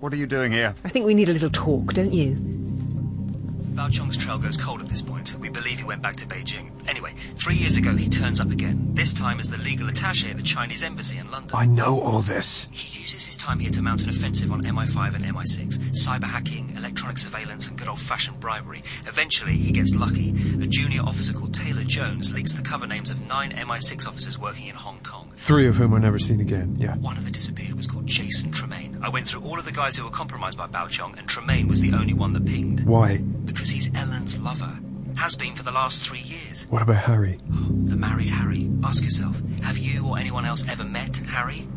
What are you doing here? I think we need a little talk, don't you? Bao Chong's trail goes cold at this point. We believe he went back to Beijing. Anyway, three years ago he turns up again, this time as the legal attaché at the Chinese embassy in London. I know all this. He uses his time here to mount an offensive on MI5 and MI6, cyber hacking, electronic surveillance, and good old-fashioned bribery. Eventually, he gets lucky. A junior officer called Taylor Jones leaks the cover names of nine MI6 officers working in Hong Kong. Three of whom were never seen again, yeah. One of the disappeared was called Jason Tremaine. I went through all of the guys who were compromised by Bao Chong, and Tremaine was the only one that pinged. Why? Because he's Ellen's lover. Has been for the last three years. What about Harry? The married Harry. Ask yourself, have you or anyone else ever met Harry?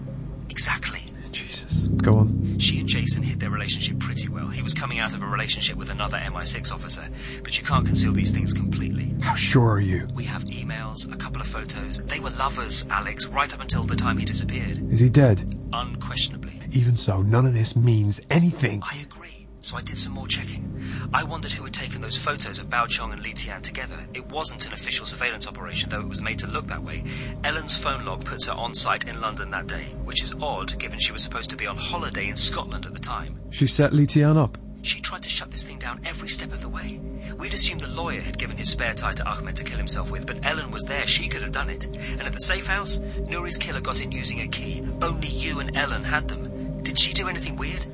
Exactly. Jesus. Go on. She and Jason hid their relationship pretty well. He was coming out of a relationship with another MI6 officer. But you can't conceal these things completely. How sure are you? We have emails, a couple of photos. They were lovers, Alex, right up until the time he disappeared. Is he dead? Unquestionably. Even so, none of this means anything. I agree. So I did some more checking. I wondered who had taken those photos of Bao Chong and Li Tian together. It wasn't an official surveillance operation, though it was made to look that way. Ellen's phone log puts her on site in London that day, which is odd given she was supposed to be on holiday in Scotland at the time. She set Li Tian up. She tried to shut this thing down every step of the way. We'd assumed the lawyer had given his spare tire to Ahmed to kill himself with, but Ellen was there. She could have done it. And at the safe house, Nuri's killer got in using a key. Only you and Ellen had them. Did she do anything weird?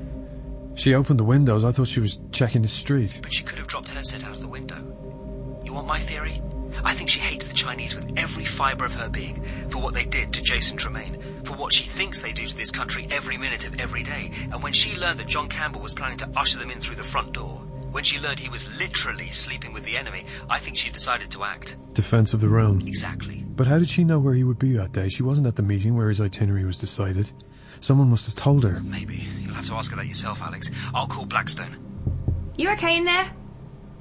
She opened the windows. I thought she was checking the street. But she could have dropped her set out of the window. You want my theory? I think she hates the Chinese with every fibre of her being for what they did to Jason Tremaine, for what she thinks they do to this country every minute of every day. And when she learned that John Campbell was planning to usher them in through the front door, when she learned he was literally sleeping with the enemy, I think she decided to act. Defense of the realm. Exactly. But how did she know where he would be that day? She wasn't at the meeting where his itinerary was decided. Someone must have told her. Maybe. You'll have to ask her that yourself, Alex. I'll call Blackstone. You okay in there?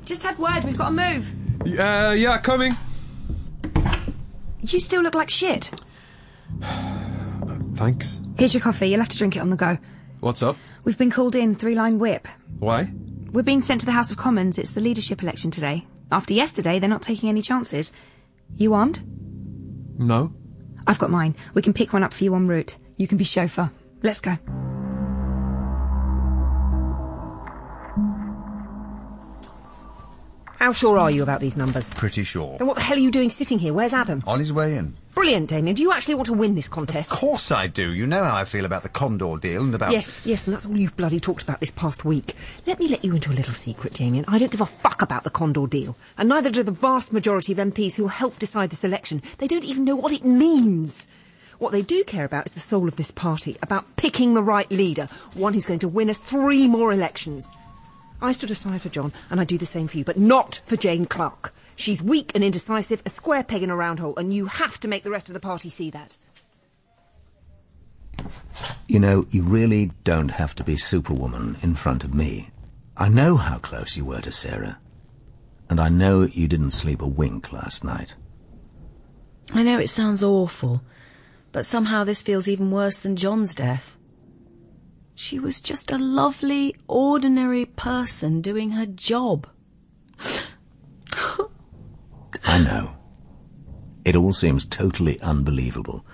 Just had word, we've got to move. Uh, yeah, coming. You still look like shit. Thanks. Here's your coffee, you'll have to drink it on the go. What's up? We've been called in, three line whip. Why? We're being sent to the House of Commons. It's the leadership election today. After yesterday, they're not taking any chances. You armed? No. I've got mine. We can pick one up for you en route. You can be chauffeur. Let's go. How sure are you about these numbers? Pretty sure. Then what the hell are you doing sitting here? Where's Adam? On his way in. Brilliant, Damien. Do you actually want to win this contest? Of course I do. You know how I feel about the Condor deal and about... Yes, yes, and that's all you've bloody talked about this past week. Let me let you into a little secret, Damien. I don't give a fuck about the Condor deal. And neither do the vast majority of MPs who'll help decide this election. They don't even know what it means. What they do care about is the soul of this party, about picking the right leader, one who's going to win us three more elections. I stood aside for John, and I'd do the same for you, but not for Jane Clark. She's weak and indecisive, a square peg in a round hole, and you have to make the rest of the party see that. You know, you really don't have to be Superwoman in front of me. I know how close you were to Sarah. And I know you didn't sleep a wink last night. I know it sounds awful, but somehow this feels even worse than John's death. She was just a lovely, ordinary person doing her job. I know. It all seems totally unbelievable.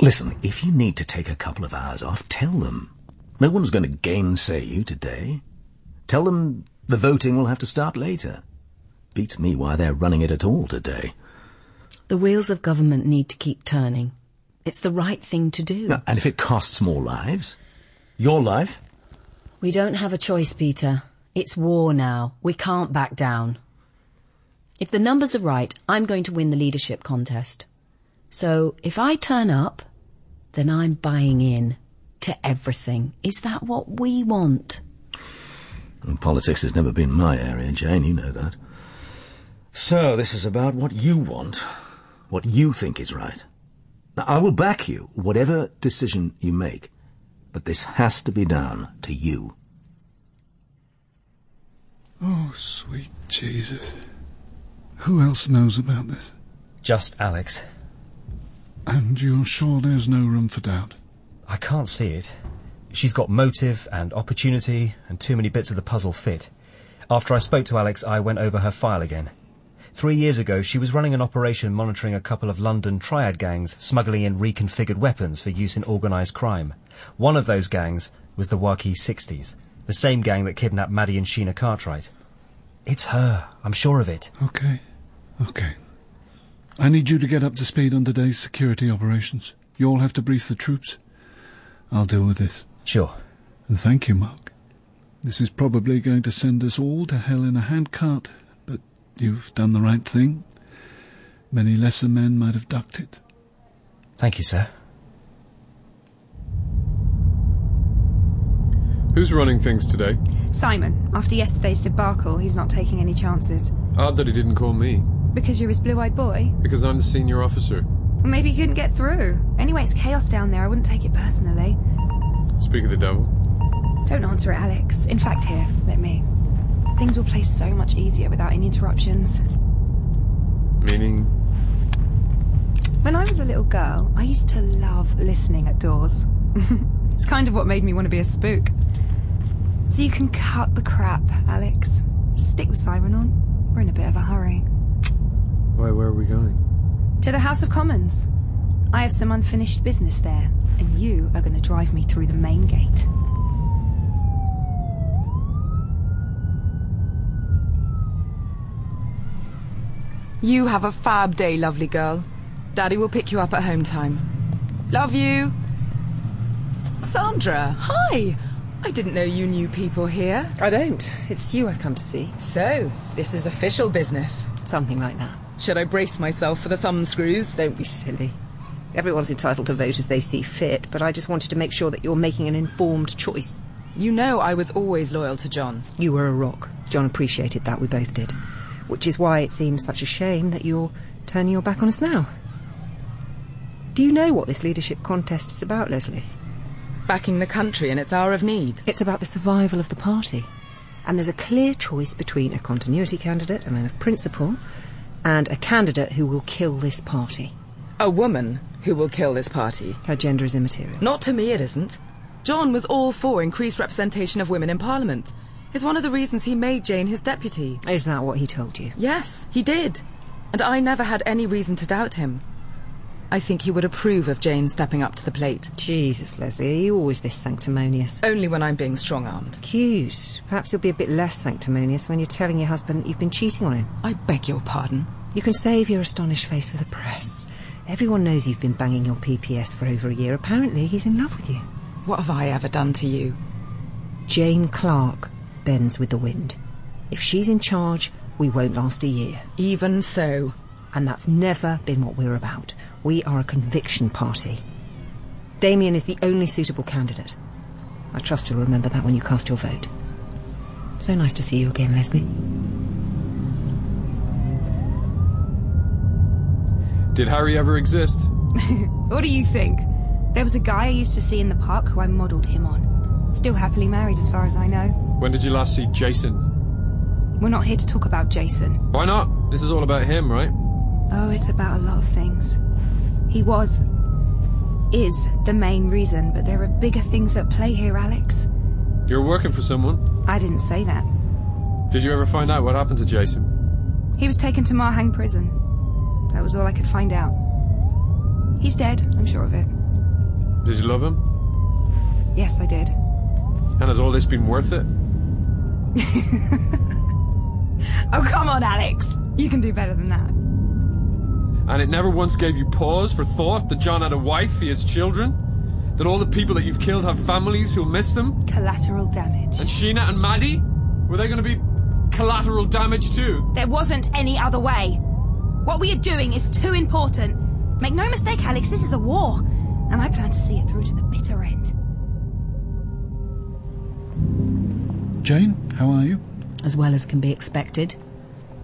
Listen, if you need to take a couple of hours off, tell them. No one's going to gainsay you today. Tell them the voting will have to start later. Beats me why they're running it at all today. The wheels of government need to keep turning. It's the right thing to do. No, and if it costs more lives? Your life? We don't have a choice, Peter. It's war now. We can't back down. If the numbers are right, I'm going to win the leadership contest. So if I turn up, then I'm buying in to everything. Is that what we want? Well, politics has never been my area, Jane, you know that. So this is about what you want, what you think is right. Now, I will back you, whatever decision you make, but this has to be down to you. Oh, sweet Jesus. Who else knows about this? Just Alex. And you're sure there's no room for doubt? I can't see it. She's got motive and opportunity, and too many bits of the puzzle fit. After I spoke to Alex, I went over her file again. Three years ago, she was running an operation monitoring a couple of London triad gangs smuggling in reconfigured weapons for use in organised crime. One of those gangs was the Waukee 60s, the same gang that kidnapped Maddie and Sheena Cartwright. It's her, I'm sure of it. Okay. Okay. I need you to get up to speed on today's security operations. You all have to brief the troops. I'll deal with this. Sure. And thank you, Mark. This is probably going to send us all to hell in a handcart, you've done the right thing. Many lesser men might have ducked it. Thank you, sir. Who's running things today? Simon, after yesterday's debacle, he's not taking any chances. Odd that he didn't call me. Because you're his blue-eyed boy? Because I'm the senior officer. Well, maybe he couldn't get through. Anyway, it's chaos down there. I wouldn't take it personally. Speak of the devil. Don't answer it, Alex. In fact, here, let me. Things will play so much easier without any interruptions. Meaning? When I was a little girl, I used to love listening at doors. it's kind of what made me want to be a spook. So you can cut the crap, Alex. Stick the siren on. We're in a bit of a hurry. Why, where are we going? To the House of Commons. I have some unfinished business there, and you are going to drive me through the main gate. You have a fab day, lovely girl. Daddy will pick you up at home time. Love you. Sandra, hi. I didn't know you knew people here. I don't. It's you I come to see. So, this is official business. Something like that. Should I brace myself for the thumb screws? Don't be silly. Everyone's entitled to vote as they see fit, but I just wanted to make sure that you're making an informed choice. You know I was always loyal to John. You were a rock. John appreciated that, we both did. Which is why it seems such a shame that you're turning your back on us now. Do you know what this leadership contest is about, Leslie? Backing the country in its hour of need. It's about the survival of the party. And there's a clear choice between a continuity candidate, a man of principle, and a candidate who will kill this party. A woman who will kill this party. Her gender is immaterial. Not to me, it isn't. John was all for increased representation of women in Parliament. It's one of the reasons he made Jane his deputy. Is that what he told you? Yes, he did. And I never had any reason to doubt him. I think he would approve of Jane stepping up to the plate. Jesus, Leslie, are you always this sanctimonious? Only when I'm being strong-armed. Cute. Perhaps you'll be a bit less sanctimonious when you're telling your husband that you've been cheating on him. I beg your pardon. You can save your astonished face for the press. Everyone knows you've been banging your PPS for over a year. Apparently, he's in love with you. What have I ever done to you? Jane Clark bends with the wind. If she's in charge, we won't last a year. Even so. And that's never been what we're about. We are a conviction party. Damien is the only suitable candidate. I trust you'll remember that when you cast your vote. So nice to see you again, Leslie. Did Harry ever exist? what do you think? There was a guy I used to see in the park who I modelled him on. Still happily married as far as I know. When did you last see Jason? We're not here to talk about Jason. Why not? This is all about him, right? Oh, it's about a lot of things. He was, is the main reason, but there are bigger things at play here, Alex. You're working for someone. I didn't say that. Did you ever find out what happened to Jason? He was taken to Marhang prison. That was all I could find out. He's dead, I'm sure of it. Did you love him? Yes, I did. And has all this been worth it? oh, come on, Alex. You can do better than that. And it never once gave you pause for thought that John had a wife, he has children? That all the people that you've killed have families who'll miss them? Collateral damage. And Sheena and Maddie? Were they going to be collateral damage too? There wasn't any other way. What we are doing is too important. Make no mistake, Alex, this is a war. And I plan to see it through to the bitter end. Jane, how are you? As well as can be expected.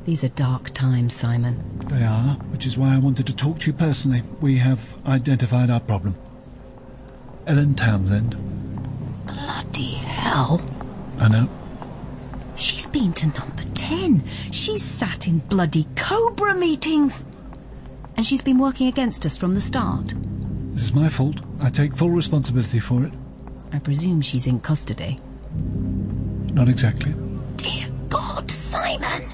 These are dark times, Simon. They are, which is why I wanted to talk to you personally. We have identified our problem. Ellen Townsend. Bloody hell. I know. She's been to number 10. She's sat in bloody Cobra meetings. And she's been working against us from the start. This is my fault. I take full responsibility for it. I presume she's in custody. Not exactly. Dear God, Simon.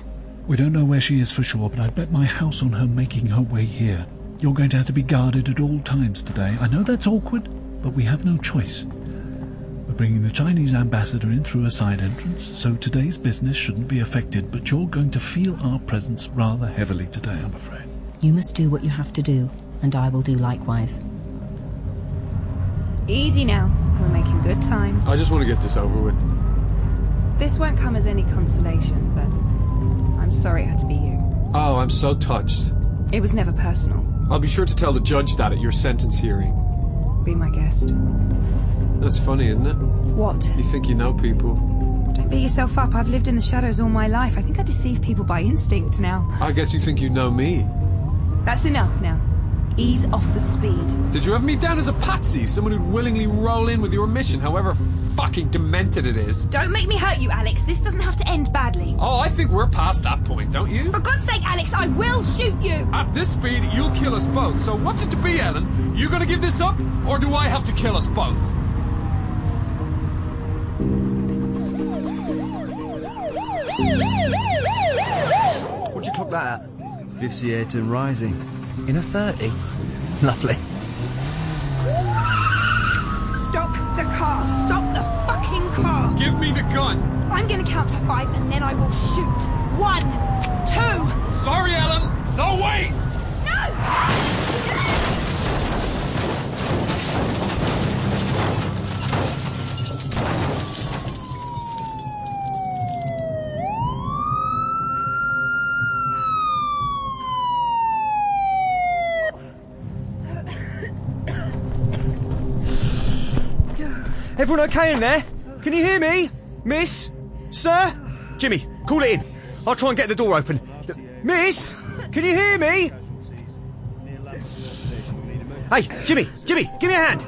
We don't know where she is for sure, but I'd bet my house on her making her way here. You're going to have to be guarded at all times today. I know that's awkward, but we have no choice. We're bringing the Chinese ambassador in through a side entrance, so today's business shouldn't be affected, but you're going to feel our presence rather heavily today, I'm afraid. You must do what you have to do, and I will do likewise. Easy now. We're making good time. I just want to get this over with. This won't come as any consolation, but I'm sorry it had to be you. Oh, I'm so touched. It was never personal. I'll be sure to tell the judge that at your sentence hearing. Be my guest. That's funny, isn't it? What? You think you know people. Don't beat yourself up. I've lived in the shadows all my life. I think I deceive people by instinct now. I guess you think you know me. That's enough now. Ease off the speed. Did you have me down as a patsy? Someone who'd willingly roll in with your mission, however fucking demented it is? Don't make me hurt you, Alex. This doesn't have to end badly. Oh, I think we're past that point, don't you? For God's sake, Alex, I will shoot you! At this speed, you'll kill us both. So what's it to be, Ellen? You gonna give this up? Or do I have to kill us both? What'd you clock that at? 58 and rising. In a 30? Lovely. Gun! I'm gonna count to five and then I will shoot. One, two. Sorry, Ellen! No, wait! Everyone okay in there? Can you hear me? Miss? Sir? Jimmy, call it in. I'll try and get the door open. Miss? Can you hear me? Hey, Jimmy, Jimmy, give me a hand.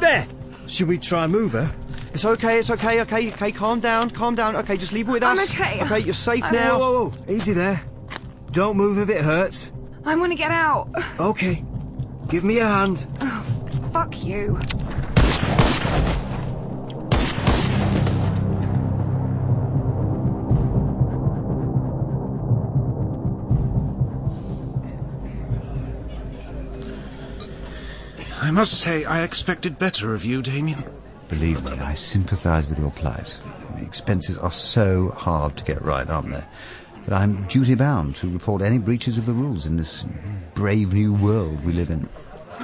There. Should we try and move her? It's okay, it's okay, okay, okay, calm down, calm down. Okay, just leave it with us. I'm us. okay. Okay, you're safe Whoa, now. whoa, whoa. Easy there. Don't move if it hurts. I want to get out. Okay. Give me a hand. Fuck you. I must say, I expected better of you, Damien. Believe me, I sympathise with your plight. The expenses are so hard to get right, aren't they? But I'm duty bound to report any breaches of the rules in this brave new world we live in.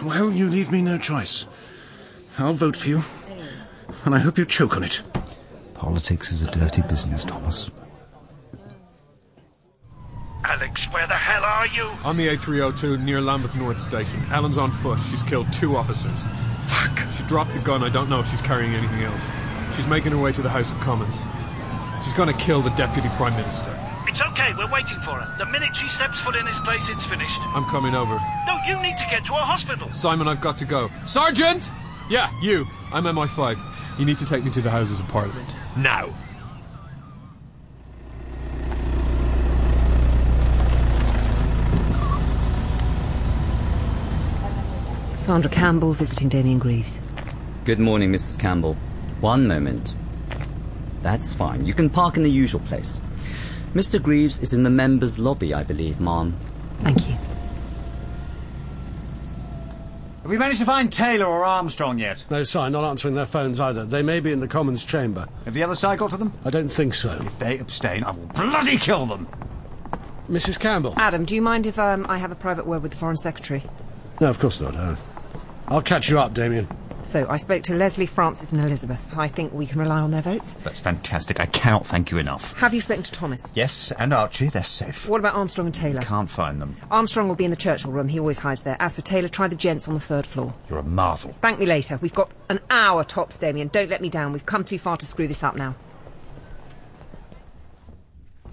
Well, you leave me no choice. I'll vote for you. And I hope you choke on it. Politics is a dirty business, Thomas. Alex, where the hell are you? On the A302 near Lambeth North Station. Ellen's on foot. She's killed two officers. Fuck. She dropped the gun. I don't know if she's carrying anything else. She's making her way to the House of Commons. She's going to kill the Deputy Prime Minister. It's okay, we're waiting for her. The minute she steps foot in this place, it's finished. I'm coming over. No, you need to get to a hospital. Simon, I've got to go. Sergeant! Yeah, you. I'm MI5. You need to take me to the Houses of Parliament. Now. Sandra Campbell visiting Damien Greaves. Good morning, Mrs. Campbell. One moment. That's fine. You can park in the usual place. Mr. Greaves is in the members' lobby, I believe, ma'am. Thank you. Have we managed to find Taylor or Armstrong yet? No sign, not answering their phones either. They may be in the Commons chamber. Have the other side got to them? I don't think so. If they abstain, I will bloody kill them. Mrs. Campbell? Adam, do you mind if um, I have a private word with the Foreign Secretary? No, of course not. Uh, I'll catch you up, Damien. So, I spoke to Leslie, Francis, and Elizabeth. I think we can rely on their votes. That's fantastic. I cannot thank you enough. Have you spoken to Thomas? Yes, and Archie, they're safe. What about Armstrong and Taylor? Can't find them. Armstrong will be in the Churchill room. He always hides there. As for Taylor, try the gents on the third floor. You're a marvel. Thank me later. We've got an hour tops, Damien. Don't let me down. We've come too far to screw this up now.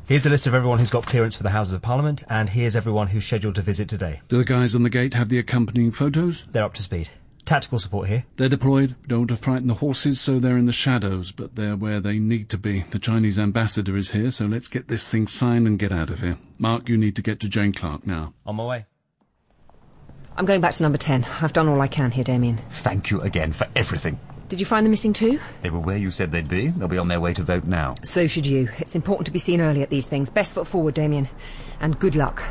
Here's a list of everyone who's got clearance for the Houses of Parliament, and here's everyone who's scheduled to visit today. Do the guys on the gate have the accompanying photos? They're up to speed. Tactical support here. They're deployed. Don't want to frighten the horses, so they're in the shadows, but they're where they need to be. The Chinese ambassador is here, so let's get this thing signed and get out of here. Mark, you need to get to Jane Clark now. On my way. I'm going back to number 10. I've done all I can here, Damien. Thank you again for everything. Did you find the missing two? They were where you said they'd be. They'll be on their way to vote now. So should you. It's important to be seen early at these things. Best foot forward, Damien. And good luck.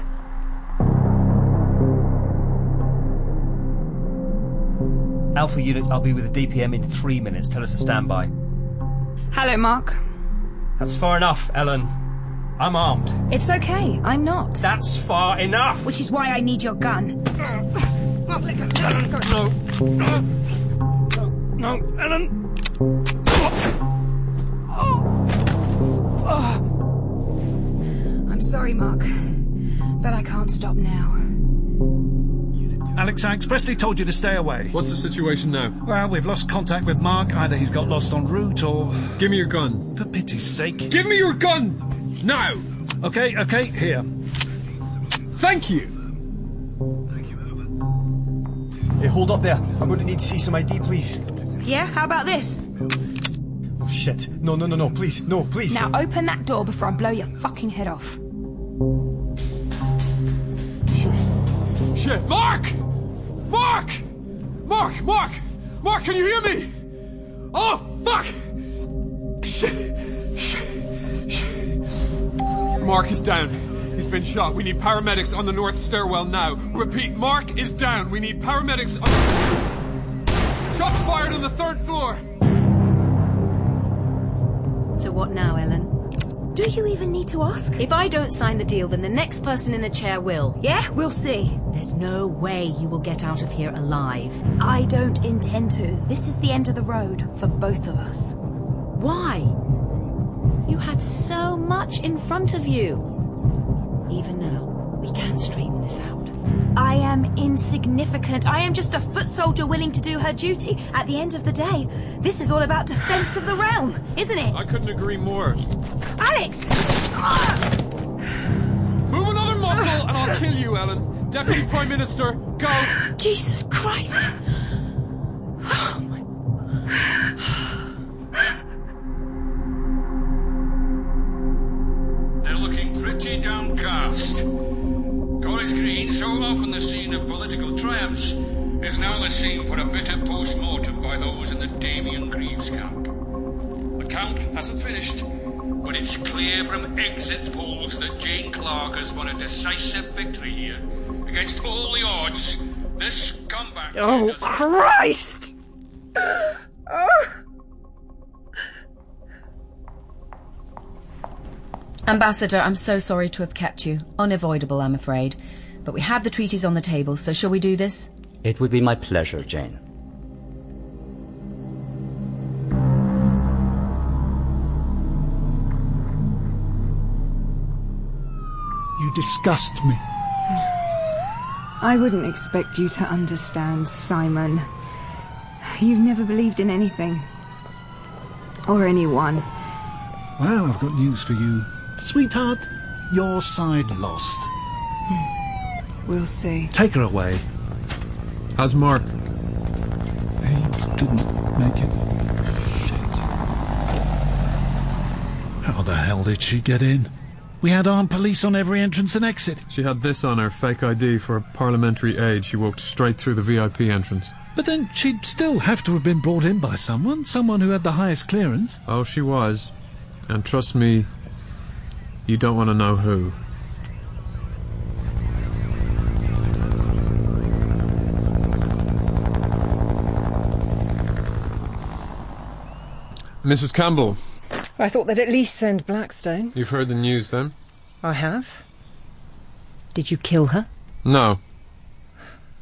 Alpha unit, I'll be with the DPM in three minutes. Tell her to stand by. Hello, Mark. That's far enough, Ellen. I'm armed. It's okay. I'm not. That's far enough. Which is why I need your gun. Mark, let go. No. No. No, Ellen. I'm sorry, Mark. But I can't stop now. Alex, I expressly told you to stay away. What's the situation now? Well, we've lost contact with Mark. Either he's got lost en route or. Give me your gun. For pity's sake. Give me your gun! Now! Okay, okay, here. Thank you! Thank you, Albert. Hey, hold up there. I'm going to need to see some ID, please. Yeah, how about this? Oh, shit. No, no, no, no. Please. No, please. Now open that door before I blow your fucking head off. Shit! Shit. Mark! Mark! Mark! Mark! Mark, can you hear me? Oh, fuck! Shit! Shit! Shit! Mark is down. He's been shot. We need paramedics on the north stairwell now. Repeat, Mark is down. We need paramedics on. Shots fired on the third floor. So what now, Ellen? Do you even need to ask? If I don't sign the deal, then the next person in the chair will. Yeah, we'll see. There's no way you will get out of here alive. I don't intend to. This is the end of the road for both of us. Why? You had so much in front of you. Even now, we can straighten this out. I am insignificant. I am just a foot soldier willing to do her duty. At the end of the day, this is all about defense of the realm, isn't it? I couldn't agree more. Alex! Move another muscle and I'll kill you, Ellen. Deputy Prime Minister, go! Jesus Christ! Oh They're often the scene of political triumphs, is now the scene for a bitter post-mortem by those in the Damien Greaves camp. The count hasn't finished, but it's clear from exit polls that Jane Clark has won a decisive victory here. Against all the odds, this comeback... Oh, Christ! Ambassador, I'm so sorry to have kept you. Unavoidable, I'm afraid. But we have the treaties on the table, so shall we do this? It would be my pleasure, Jane. You disgust me. I wouldn't expect you to understand, Simon. You've never believed in anything. Or anyone. Well, I've got news for you. Sweetheart, your side lost. Hmm. We'll see. Take her away. How's Mark? He didn't make it. Shit. How the hell did she get in? We had armed police on every entrance and exit. She had this on her fake ID for parliamentary aid. She walked straight through the VIP entrance. But then she'd still have to have been brought in by someone, someone who had the highest clearance. Oh, she was. And trust me, you don't want to know who. Mrs. Campbell, I thought they'd at least send Blackstone. you've heard the news then? I have. Did you kill her? No.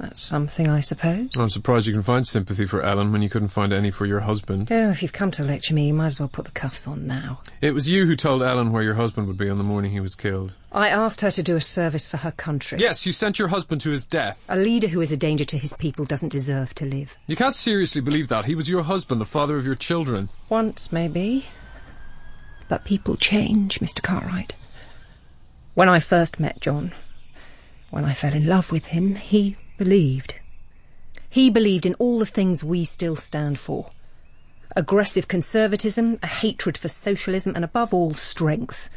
That's something, I suppose. I'm surprised you can find sympathy for Ellen when you couldn't find any for your husband. Oh, if you've come to lecture me, you might as well put the cuffs on now. It was you who told Ellen where your husband would be on the morning he was killed. I asked her to do a service for her country. Yes, you sent your husband to his death. A leader who is a danger to his people doesn't deserve to live. You can't seriously believe that. He was your husband, the father of your children. Once, maybe. But people change, Mr. Cartwright. When I first met John, when I fell in love with him, he believed. He believed in all the things we still stand for. Aggressive conservatism, a hatred for socialism, and above all, strength.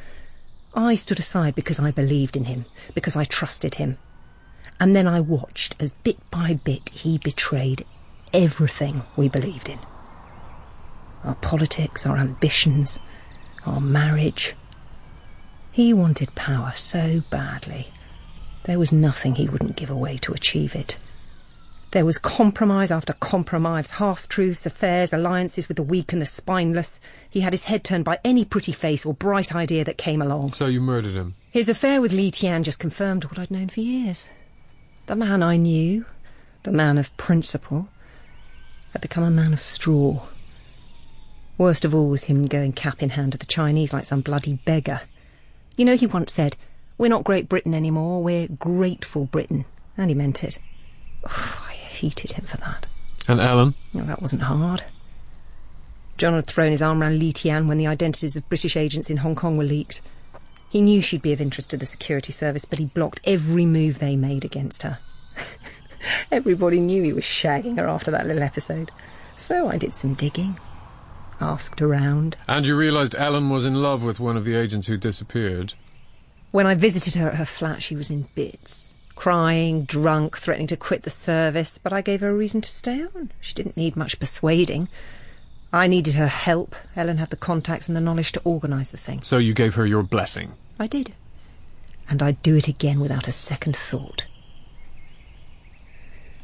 I stood aside because I believed in him, because I trusted him. And then I watched as bit by bit he betrayed everything we believed in. our politics, our ambitions, our marriage. He wanted power so badly. There was nothing he wouldn't give away to achieve it. There was compromise after compromise, half truths, affairs, alliances with the weak and the spineless. He had his head turned by any pretty face or bright idea that came along. So you murdered him? His affair with Li Tian just confirmed what I'd known for years. The man I knew, the man of principle, had become a man of straw. Worst of all was him going cap in hand to the Chinese like some bloody beggar. You know, he once said, We're not Great Britain anymore, we're Grateful Britain. And he meant it. Oh, I hated him for that. And Ellen? Well, that wasn't hard. John had thrown his arm round Li Tian when the identities of British agents in Hong Kong were leaked. He knew she'd be of interest to the security service, but he blocked every move they made against her. Everybody knew he was shagging her after that little episode. So I did some digging. Asked around. And you realised Ellen was in love with one of the agents who disappeared? When I visited her at her flat, she was in bits. Crying, drunk, threatening to quit the service, but I gave her a reason to stay on. She didn't need much persuading. I needed her help. Ellen had the contacts and the knowledge to organise the thing. So you gave her your blessing? I did. And I'd do it again without a second thought.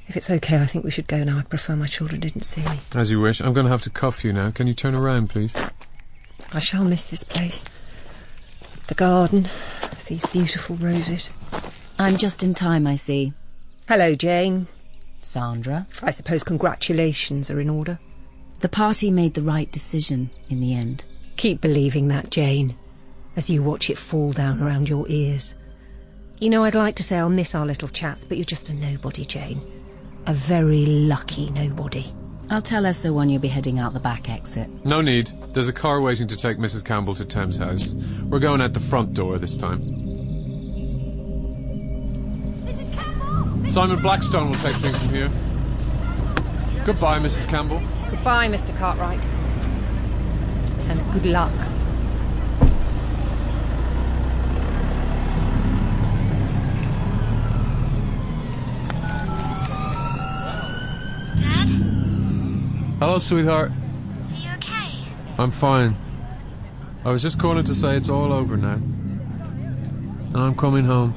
If it's okay, I think we should go now. I prefer my children didn't see me. As you wish. I'm going to have to cuff you now. Can you turn around, please? I shall miss this place. The garden, with these beautiful roses. I'm just in time, I see. Hello, Jane. Sandra. I suppose congratulations are in order. The party made the right decision in the end. Keep believing that, Jane, as you watch it fall down around your ears. You know, I'd like to say I'll miss our little chats, but you're just a nobody, Jane. A very lucky nobody. I'll tell her so when you'll be heading out the back exit. No need. There's a car waiting to take Mrs. Campbell to Thames House. We're going out the front door this time. Mrs. Campbell! Simon Blackstone will take things from here. Goodbye, Mrs. Campbell. Goodbye, Mr. Cartwright. And good luck. Hello, sweetheart. Are you okay? I'm fine. I was just calling to say it's all over now. And I'm coming home.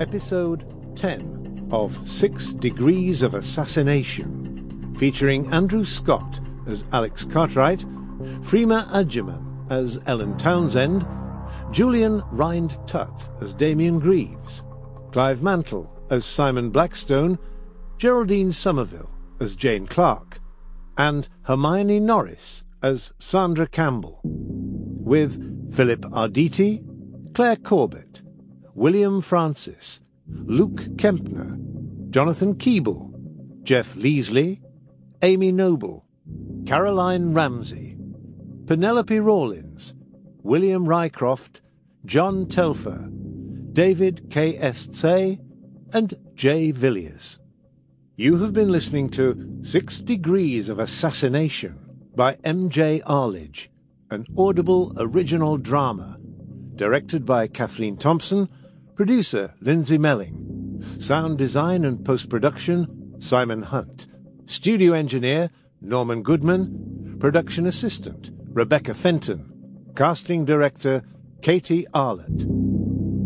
Episode 10 of Six Degrees of Assassination, featuring Andrew Scott as Alex Cartwright, Freema Agyeman as Ellen Townsend, Julian Rhind-Tutt as Damien Greaves, Clive Mantle as Simon Blackstone, Geraldine Somerville as Jane Clark, and Hermione Norris as Sandra Campbell, with Philip Arditti, Claire Corbett, William Francis, Luke Kempner, Jonathan Keeble, Jeff Leesley, Amy Noble, Caroline Ramsey, Penelope Rawlins, William Rycroft, John Telfer, David K. Estse, and Jay Villiers. You have been listening to Six Degrees of Assassination by M.J. Arlidge, an audible original drama, directed by Kathleen Thompson, producer Lindsay Melling, sound design and post-production Simon Hunt, studio engineer Norman Goodman, production assistant Rebecca Fenton, casting director Katie Arlett.